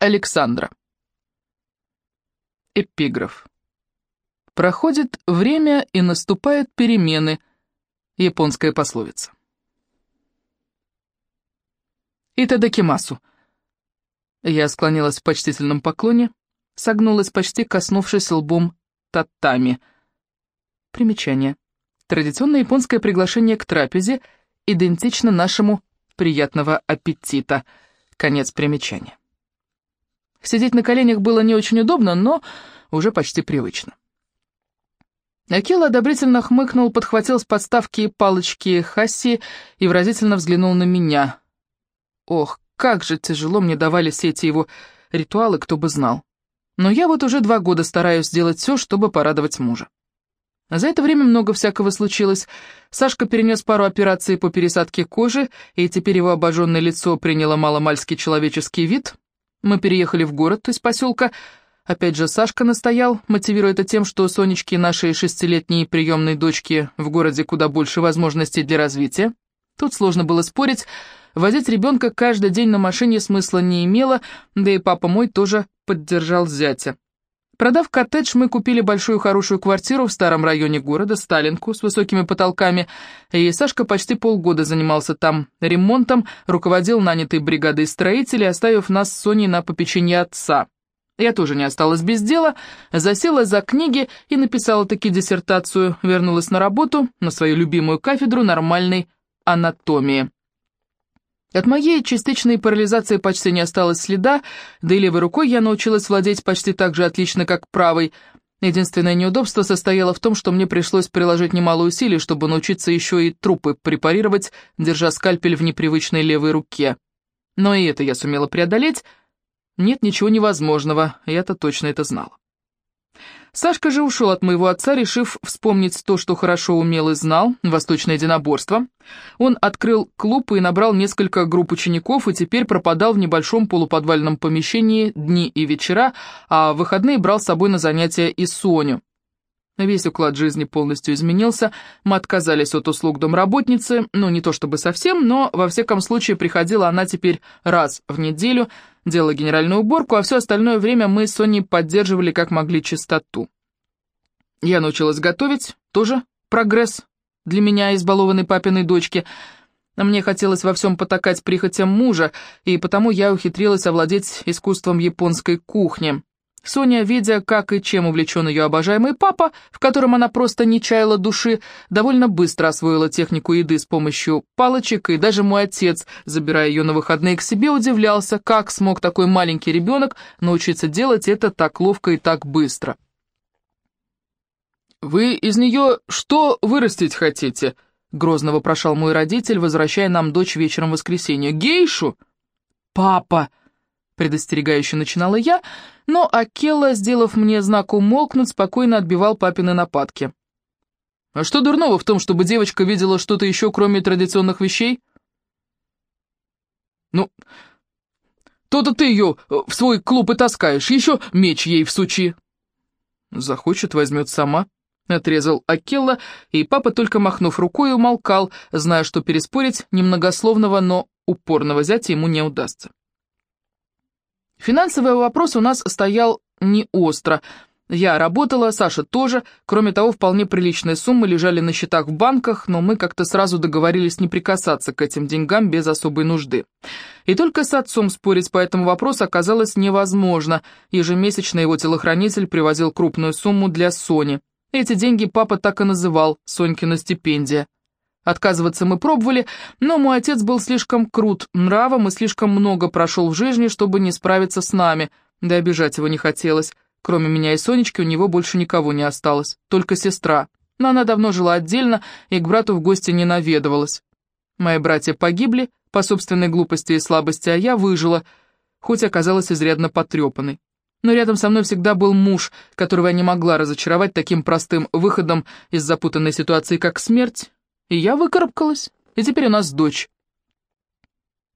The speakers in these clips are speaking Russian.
Александра. Эпиграф. Проходит время и наступают перемены. Японская пословица. Итадакимасу. Я склонилась в почтительном поклоне, согнулась, почти коснувшись лбом татами. Примечание. Традиционное японское приглашение к трапезе идентично нашему «приятного аппетита». Конец примечания. Сидеть на коленях было не очень удобно, но уже почти привычно. Акела одобрительно хмыкнул, подхватил с подставки палочки Хасси и выразительно взглянул на меня. Ох, как же тяжело мне давали все эти его ритуалы, кто бы знал. Но я вот уже два года стараюсь сделать все, чтобы порадовать мужа. За это время много всякого случилось. Сашка перенес пару операций по пересадке кожи, и теперь его обожженное лицо приняло маломальский человеческий вид. Мы переехали в город из поселка. Опять же, Сашка настоял, мотивируя это тем, что Сонечке, нашей шестилетней приемной дочке, в городе куда больше возможностей для развития. Тут сложно было спорить. Возить ребенка каждый день на машине смысла не имело, да и папа мой тоже поддержал зятя. Продав коттедж, мы купили большую хорошую квартиру в старом районе города, Сталинку, с высокими потолками, и Сашка почти полгода занимался там ремонтом, руководил нанятой бригадой строителей, оставив нас с Соней на попечении отца. Я тоже не осталась без дела, засела за книги и написала таки диссертацию, вернулась на работу, на свою любимую кафедру нормальной анатомии. От моей частичной парализации почти не осталось следа, да и левой рукой я научилась владеть почти так же отлично, как правой. Единственное неудобство состояло в том, что мне пришлось приложить немало усилий, чтобы научиться еще и трупы препарировать, держа скальпель в непривычной левой руке. Но и это я сумела преодолеть. Нет ничего невозможного, я-то точно это знала. Сашка же ушел от моего отца, решив вспомнить то, что хорошо умел и знал, восточное единоборство. Он открыл клуб и набрал несколько групп учеников, и теперь пропадал в небольшом полуподвальном помещении дни и вечера, а выходные брал с собой на занятия и Соню. Весь уклад жизни полностью изменился, мы отказались от услуг домработницы, ну не то чтобы совсем, но во всяком случае приходила она теперь раз в неделю, делала генеральную уборку, а все остальное время мы с Соней поддерживали как могли чистоту. Я научилась готовить, тоже прогресс для меня, избалованной папиной дочки. Мне хотелось во всем потакать прихотям мужа, и потому я ухитрилась овладеть искусством японской кухни. Соня, видя, как и чем увлечен ее обожаемый папа, в котором она просто не чаяла души, довольно быстро освоила технику еды с помощью палочек, и даже мой отец, забирая ее на выходные к себе, удивлялся, как смог такой маленький ребенок научиться делать это так ловко и так быстро. «Вы из нее что вырастить хотите?» — грозно вопрошал мой родитель, возвращая нам дочь вечером в воскресенье. «Гейшу?» «Папа!» Предостерегающе начинала я, но Акела, сделав мне знак умолкнуть, спокойно отбивал папины нападки. «А что дурного в том, чтобы девочка видела что-то еще, кроме традиционных вещей?» «Ну, то-то ты ее в свой клуб и таскаешь, еще меч ей всучи». «Захочет, возьмет сама», — отрезал Акелла, и папа, только махнув рукой, умолкал, зная, что переспорить немногословного, но упорного зятя ему не удастся. Финансовый вопрос у нас стоял не остро. Я работала, Саша тоже. Кроме того, вполне приличные суммы лежали на счетах в банках, но мы как-то сразу договорились не прикасаться к этим деньгам без особой нужды. И только с отцом спорить по этому вопросу оказалось невозможно. Ежемесячно его телохранитель привозил крупную сумму для Сони. Эти деньги папа так и называл «Сонькина стипендия». Отказываться мы пробовали, но мой отец был слишком крут нравом и слишком много прошел в жизни, чтобы не справиться с нами, да обижать его не хотелось. Кроме меня и Сонечки у него больше никого не осталось, только сестра. Но она давно жила отдельно и к брату в гости не наведывалась. Мои братья погибли по собственной глупости и слабости, а я выжила, хоть оказалась изрядно потрепанной. Но рядом со мной всегда был муж, которого я не могла разочаровать таким простым выходом из запутанной ситуации, как смерть, и я выкарабкалась, и теперь у нас дочь.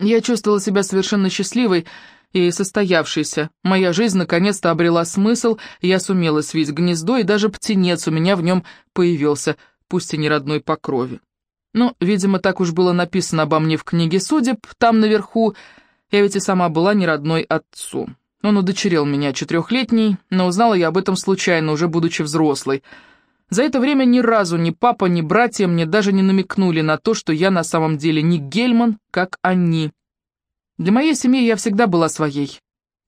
Я чувствовала себя совершенно счастливой и состоявшейся. Моя жизнь наконец-то обрела смысл, я сумела свить гнездо, и даже птенец у меня в нем появился, пусть и не родной по крови. Но, видимо, так уж было написано обо мне в книге судеб, там наверху, я ведь и сама была не родной отцу. Он удочерил меня четырехлетней, но узнала я об этом случайно, уже будучи взрослой. За это время ни разу ни папа, ни братья мне даже не намекнули на то, что я на самом деле не Гельман, как они. Для моей семьи я всегда была своей.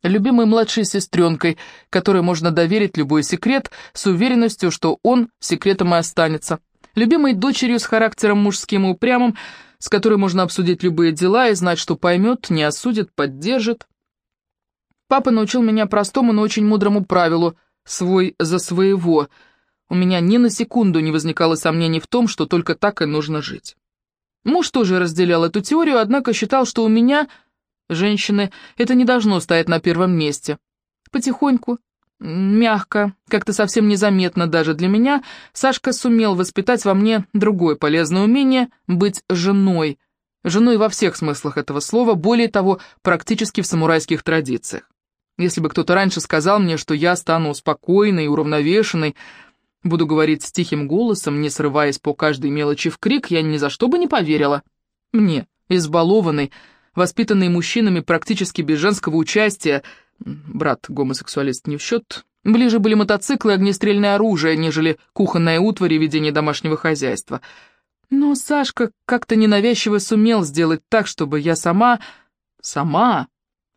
Любимой младшей сестренкой, которой можно доверить любой секрет, с уверенностью, что он секретом и останется. Любимой дочерью с характером мужским и упрямым, с которой можно обсудить любые дела и знать, что поймет, не осудит, поддержит. Папа научил меня простому, но очень мудрому правилу «свой за своего». У меня ни на секунду не возникало сомнений в том, что только так и нужно жить. Муж тоже разделял эту теорию, однако считал, что у меня, женщины, это не должно стоять на первом месте. Потихоньку, мягко, как-то совсем незаметно даже для меня, Сашка сумел воспитать во мне другое полезное умение — быть женой. Женой во всех смыслах этого слова, более того, практически в самурайских традициях. Если бы кто-то раньше сказал мне, что я стану спокойной и уравновешенной, буду говорить с тихим голосом, не срываясь по каждой мелочи в крик, я ни за что бы не поверила. Мне, избалованной, воспитанной мужчинами практически без женского участия, брат гомосексуалист не в счет, ближе были мотоциклы и огнестрельное оружие, нежели кухонная утварь и ведение домашнего хозяйства. Но Сашка как-то ненавязчиво сумел сделать так, чтобы я сама... сама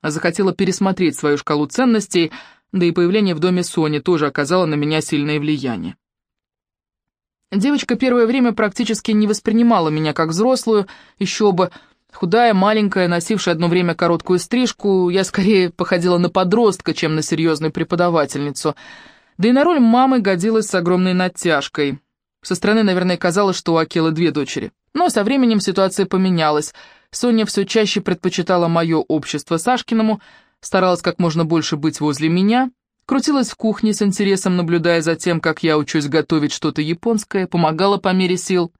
захотела пересмотреть свою шкалу ценностей, да и появление в доме Сони тоже оказало на меня сильное влияние. Девочка первое время практически не воспринимала меня как взрослую, еще бы, худая, маленькая, носившая одно время короткую стрижку, я скорее походила на подростка, чем на серьезную преподавательницу, да и на роль мамы годилась с огромной натяжкой. Со стороны, наверное, казалось, что у Акелы две дочери. Но со временем ситуация поменялась — Соня все чаще предпочитала мое общество Сашкиному, старалась как можно больше быть возле меня, крутилась в кухне с интересом, наблюдая за тем, как я учусь готовить что-то японское, помогала по мере сил.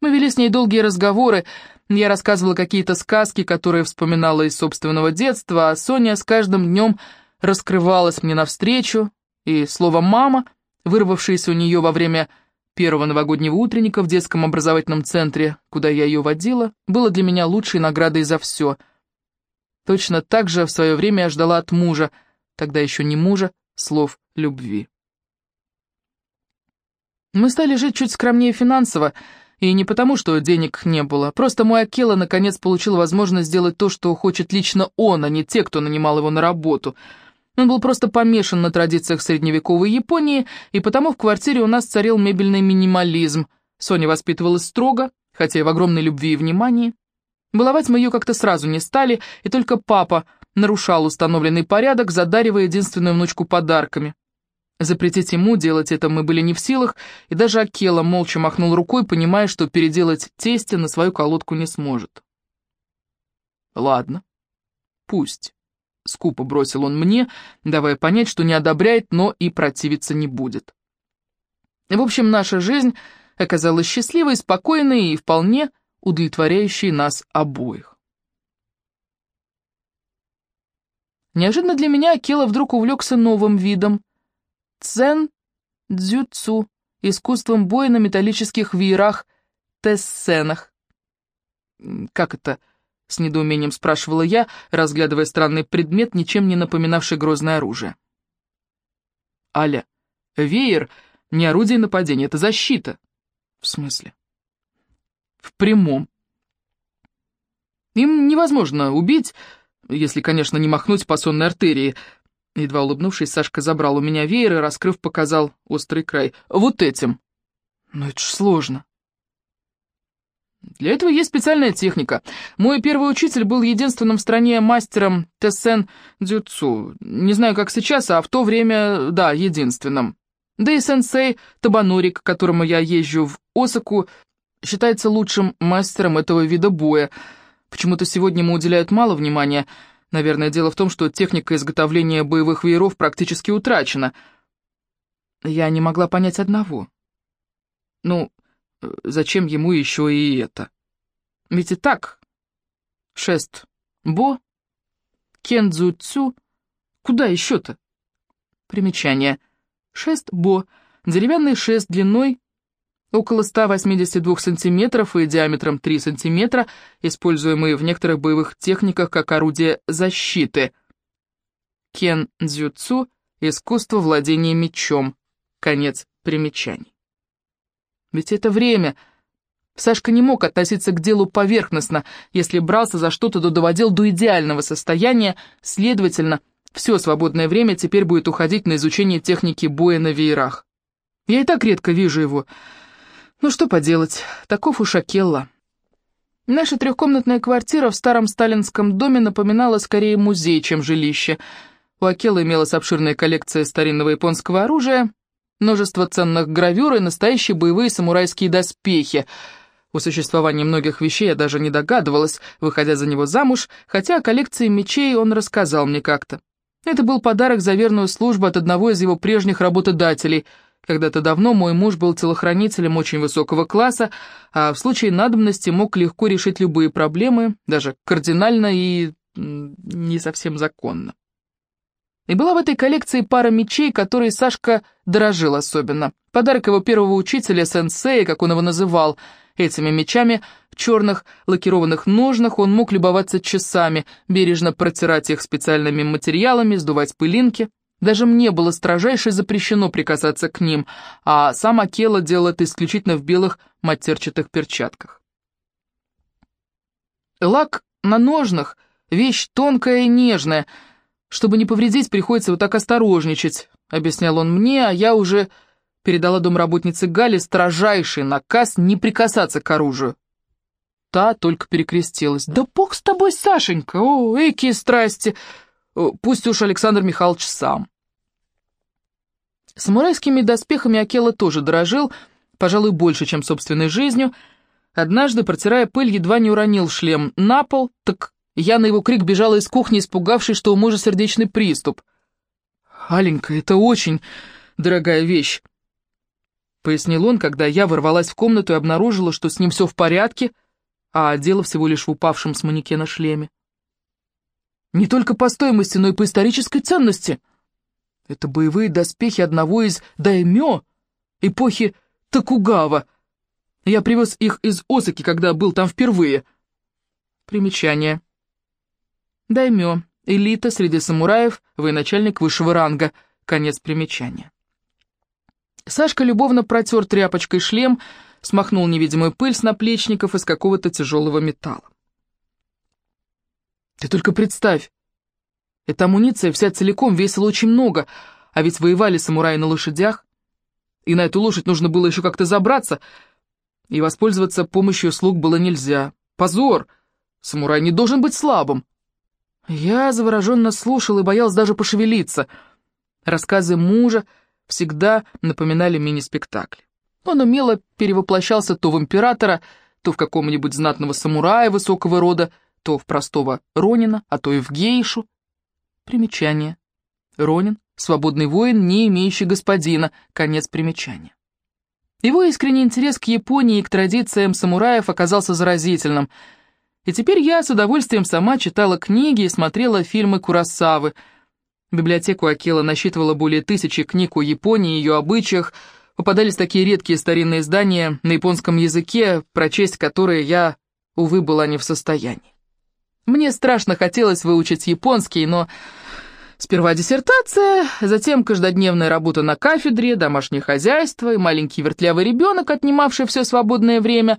Мы вели с ней долгие разговоры, я рассказывала какие-то сказки, которые вспоминала из собственного детства, а Соня с каждым днем раскрывалась мне навстречу, и слово «мама», вырвавшееся у нее во время первого новогоднего утренника в детском образовательном центре, куда я ее водила, было для меня лучшей наградой за все. Точно так же в свое время я ждала от мужа, тогда еще не мужа, слов любви. Мы стали жить чуть скромнее финансово, и не потому, что денег не было, просто мой Акела наконец получил возможность сделать то, что хочет лично он, а не те, кто нанимал его на работу — он был просто помешан на традициях средневековой Японии, и потому в квартире у нас царил мебельный минимализм. Соня воспитывалась строго, хотя и в огромной любви и внимании. Баловать мы ее как-то сразу не стали, и только папа нарушал установленный порядок, задаривая единственную внучку подарками. Запретить ему делать это мы были не в силах, и даже Акела молча махнул рукой, понимая, что переделать тесте на свою колодку не сможет. «Ладно, пусть». — скупо бросил он мне, давая понять, что не одобряет, но и противиться не будет. В общем, наша жизнь оказалась счастливой, спокойной и вполне удовлетворяющей нас обоих. Неожиданно для меня Акела вдруг увлекся новым видом — цен-дзюцу, искусством боя на металлических веерах, тессенах. Как это — с недоумением спрашивала я, разглядывая странный предмет, ничем не напоминавший грозное оружие. «Аля, веер — не орудие нападения, это защита». «В смысле?» «В прямом. Им невозможно убить, если, конечно, не махнуть по сонной артерии». Едва улыбнувшись, Сашка забрал у меня веер и, раскрыв, показал острый край. «Вот этим». «Ну это ж сложно». Для этого есть специальная техника. Мой первый учитель был единственным в стране мастером Тессен Дзюцу. Не знаю, как сейчас, а в то время, да, единственным. Да и сенсей Табанури, к которому я езжу в Осаку, считается лучшим мастером этого вида боя. Почему-то сегодня ему уделяют мало внимания. Наверное, дело в том, что техника изготовления боевых вееров практически утрачена. Я не могла понять одного. Ну, Зачем ему еще и это? Ведь и так. Шест Бо, Кензу Цю. Куда еще-то? Примечание. Шест Бо. Деревянный шест длиной около 182 сантиметров и диаметром 3 сантиметра, используемый в некоторых боевых техниках как орудие защиты. Кен дзюцу – искусство владения мечом. Конец примечаний. Ведь это время. Сашка не мог относиться к делу поверхностно. Если брался за что-то, то доводил до идеального состояния, следовательно, все свободное время теперь будет уходить на изучение техники боя на веерах. Я и так редко вижу его. Ну что поделать, таков уж Акелла. Наша трехкомнатная квартира в старом сталинском доме напоминала скорее музей, чем жилище. У Акелла имелась обширная коллекция старинного японского оружия, множество ценных гравюр и настоящие боевые самурайские доспехи. О существовании многих вещей я даже не догадывалась, выходя за него замуж, хотя о коллекции мечей он рассказал мне как-то. Это был подарок за верную службу от одного из его прежних работодателей — когда-то давно мой муж был телохранителем очень высокого класса, а в случае надобности мог легко решить любые проблемы, даже кардинально и не совсем законно. И была в этой коллекции пара мечей, которые Сашка дорожил особенно. Подарок его первого учителя, сенсея, как он его называл. Этими мечами в черных лакированных ножнах он мог любоваться часами, бережно протирать их специальными материалами, сдувать пылинки. Даже мне было строжайше запрещено прикасаться к ним, а сам Акела делал это исключительно в белых матерчатых перчатках. Лак на ножнах — вещь тонкая и нежная. Чтобы не повредить, приходится вот так осторожничать, — объяснял он мне, а я уже передала домработнице Гале строжайший наказ не прикасаться к оружию. Та только перекрестилась. «Да бог с тобой, Сашенька! О, эки страсти! Пусть уж Александр Михайлович сам!» Самурайскими доспехами Акела тоже дорожил, пожалуй, больше, чем собственной жизнью. Однажды, протирая пыль, едва не уронил шлем на пол, так я на его крик бежала из кухни, испугавшись, что у мужа сердечный приступ. «Аленька, это очень дорогая вещь», — пояснил он, когда я ворвалась в комнату и обнаружила, что с ним все в порядке, а дело всего лишь в упавшем с манекена шлеме. «Не только по стоимости, но и по исторической ценности», — это боевые доспехи одного из даймё эпохи Токугава. Я привез их из Осаки, когда был там впервые. Примечание. Даймё. Элита среди самураев, военачальник высшего ранга. Конец примечания. Сашка любовно протер тряпочкой шлем, смахнул невидимую пыль с наплечников из какого-то тяжелого металла. «Ты только представь, эта амуниция вся целиком весила очень много, а ведь воевали самураи на лошадях. И на эту лошадь нужно было еще как-то забраться, и воспользоваться помощью слуг было нельзя. Позор! Самурай не должен быть слабым. Я завороженно слушал и боялся даже пошевелиться. Рассказы мужа всегда напоминали мини-спектакль. Он умело перевоплощался то в императора, то в какого-нибудь знатного самурая высокого рода, то в простого ронина, а то и в гейшу. Примечание. Ронин, свободный воин, не имеющий господина. Конец примечания. Его искренний интерес к Японии и к традициям самураев оказался заразительным. И теперь я с удовольствием сама читала книги и смотрела фильмы Курасавы. Библиотеку Акела насчитывала более тысячи книг о Японии и ее обычаях, попадались такие редкие старинные издания на японском языке, прочесть которые я, увы, была не в состоянии. Мне страшно хотелось выучить японский, но сперва диссертация, затем каждодневная работа на кафедре, домашнее хозяйство и маленький вертлявый ребенок, отнимавший все свободное время.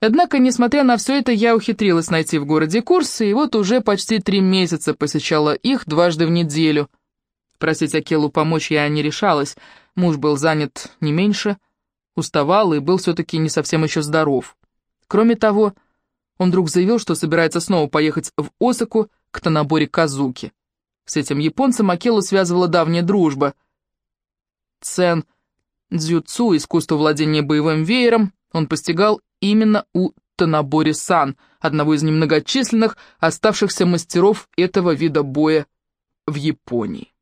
Однако, несмотря на все это, я ухитрилась найти в городе курсы, и вот уже почти три месяца посещала их дважды в неделю. Просить Акелу помочь я не решалась, муж был занят не меньше, уставал и был все-таки не совсем еще здоров. Кроме того, он вдруг заявил, что собирается снова поехать в Осаку к Танабори Казуки. С этим японцем Акелу связывала давняя дружба. Цен дзюцу, искусство владения боевым веером, он постигал именно у Танабори-сан, одного из немногочисленных оставшихся мастеров этого вида боя в Японии.